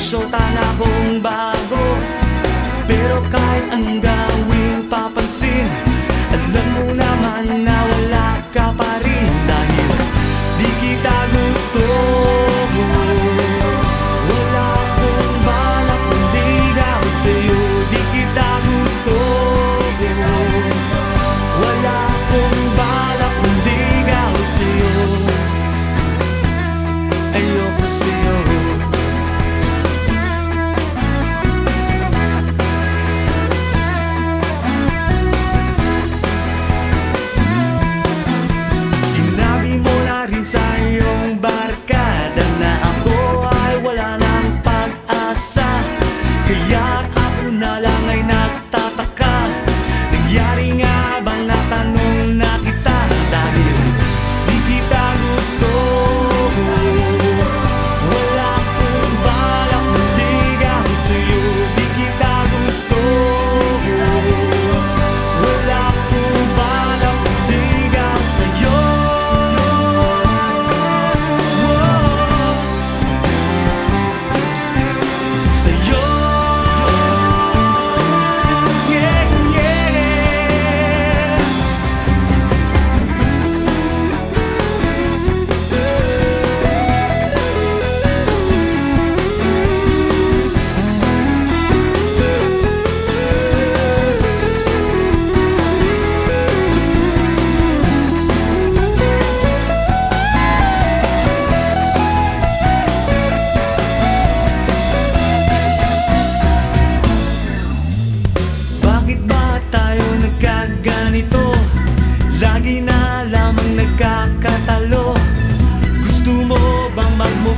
resulta na akong bago. Pero kahit ang gawin papansin. Alam mo naman na wala embarcar.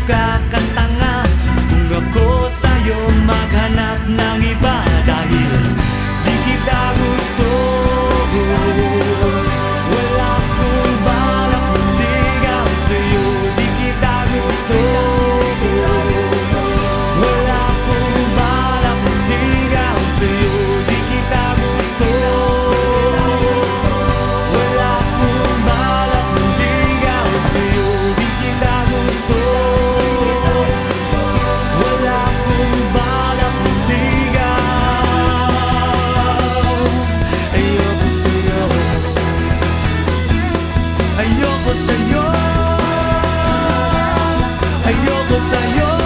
bukakan Ay, ojo, Señor. Ay, ojo, Señor.